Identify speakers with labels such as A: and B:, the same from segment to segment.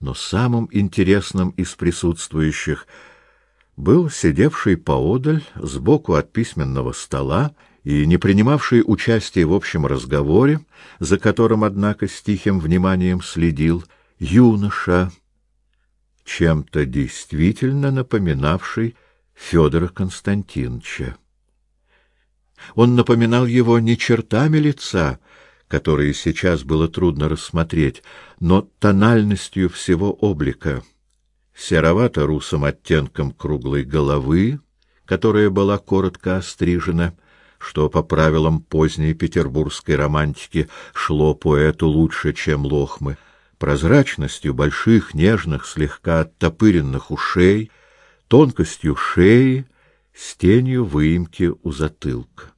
A: Но самым интересным из присутствующих был сидевший поодаль, сбоку от письменного стола и не принимавший участия в общем разговоре, за которым, однако, с тихим вниманием следил, юноша, чем-то действительно напоминавший Федора Константиновича. Он напоминал его не чертами лица, которые сейчас было трудно рассмотреть, но тональностью всего облика. Серовато-русым оттенком круглой головы, которая была коротко острижена, что по правилам поздней петербургской романтики шло поэту лучше, чем лохмы, прозрачностью больших, нежных, слегка оттопыренных ушей, тонкостью шеи, с тенью выемки у затылка.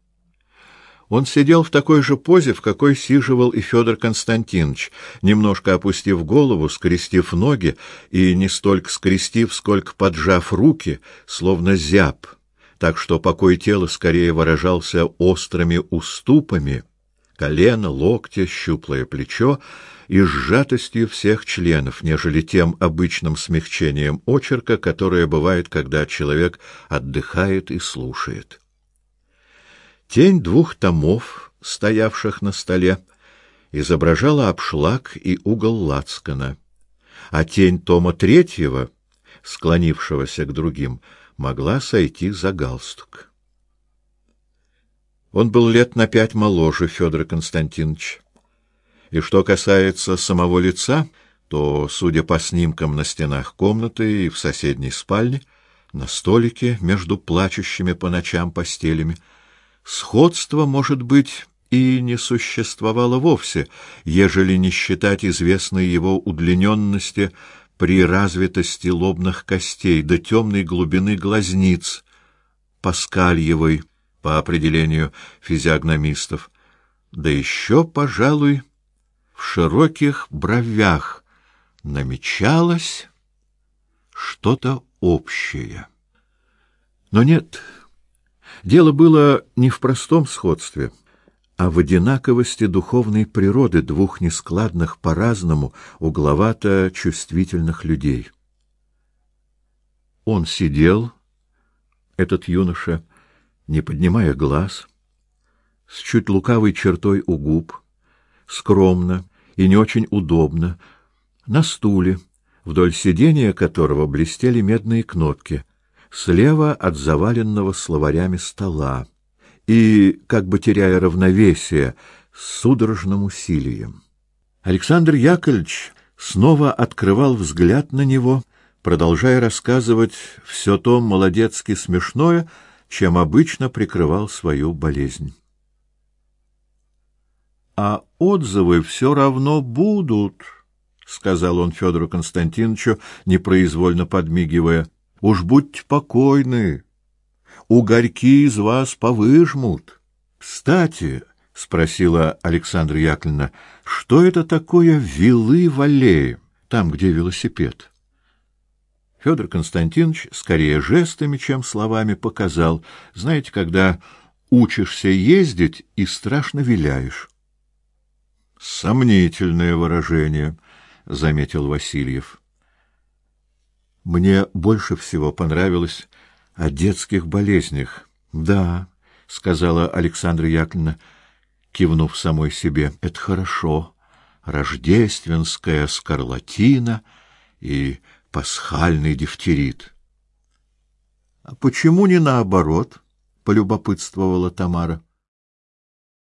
A: Он сидел в такой же позе, в какой сиживал и Федор Константинович, немножко опустив голову, скрестив ноги и не столько скрестив, сколько поджав руки, словно зяб, так что покой тела скорее выражался острыми уступами, колено, локти, щуплое плечо и сжатостью всех членов, нежели тем обычным смягчением очерка, которое бывает, когда человек отдыхает и слушает. Тень двух томов, стоявших на столе, изображала обшлаг и угол лацкана, а тень тома третьего, склонившегося к другим, могла сойти за галстук. Он был лет на пять моложе Федора Константиновича. И что касается самого лица, то, судя по снимкам на стенах комнаты и в соседней спальне, на столике между плачущими по ночам постелями, Сходство, может быть, и не существовало вовсе, ежели не считать известной его удлиненности при развитости лобных костей до темной глубины глазниц, паскальевой, по определению физиогномистов, да еще, пожалуй, в широких бровях намечалось что-то общее. Но нет, Дело было не в простом сходстве, а в одинаковости духовной природы двух нескладных по-разному угловато чувствительных людей. Он сидел, этот юноша, не поднимая глаз, с чуть лукавой чертой у губ, скромно и не очень удобно, на стуле, вдоль сидения которого блестели медные кнопки, слева от заваленного словарями стола и, как бы теряя равновесие, с судорожным усилием. Александр Яковлевич снова открывал взгляд на него, продолжая рассказывать все то молодецки смешное, чем обычно прикрывал свою болезнь. А отзывы все равно будут, сказал он Федору Константиновичу, непроизвольно подмигивая. Уж будьте покойны, угорьки из вас повыжмут. Кстати, спросила Александра Яковлевна, что это такое вилы в аллее, там, где велосипед? Федор Константинович скорее жестами, чем словами показал, знаете, когда учишься ездить и страшно виляешь. Сомнительное выражение, заметил Васильев. Мне больше всего понравилось о детских болезнях. Да, сказала Александра Яковлевна, кивнув самой себе. Это хорошо. Рождественская скарлатина и пасхальный дифтерит. А почему не наоборот? полюбопытствовала Тамара.